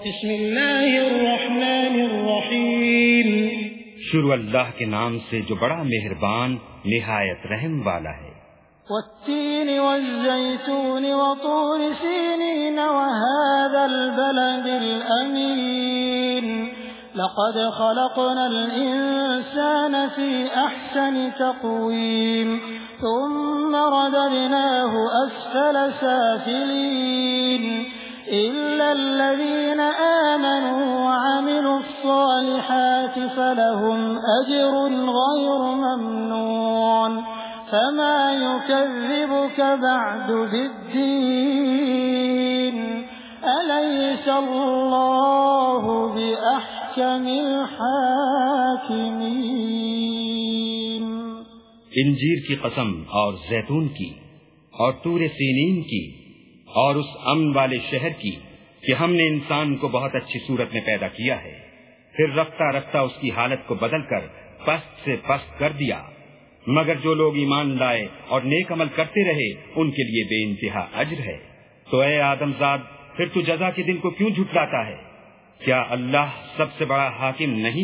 بسم اللہ الرحمن الرحیم۔ شروع اللہ کے نام سے جو بڑا مہربان نہایت رحم والا ہے۔ والتين والزيتون وطور سينين وهذا البلد الأمين لقد خلقنا الإنسان في أحسن تقويم ثم رددناه أسفل سافلين إلا الذين آمنوا وعملوا الصالحات فلهم أجر غير ممنون فما يكذبك بعد بالدين أليس الله بأحكم الحاكمين انجیر کی قسم اور زیتون کی اور تور سینین کی اور اس امن والے شہر کی کہ ہم نے انسان کو بہت اچھی صورت میں پیدا کیا ہے۔ پھر رفتہ رفتہ اس کی حالت کو بدل کر پست سے پست کر دیا۔ مگر جو لوگ ایمان لائے اور نیک عمل کرتے رہے، ان کے لیے بے انتہا اجر ہے۔ تو اے آدم زاد، پھر تو جزا کے دن کو کیوں جھٹلاتا ہے؟ کیا اللہ سب سے بڑا حاکم نہیں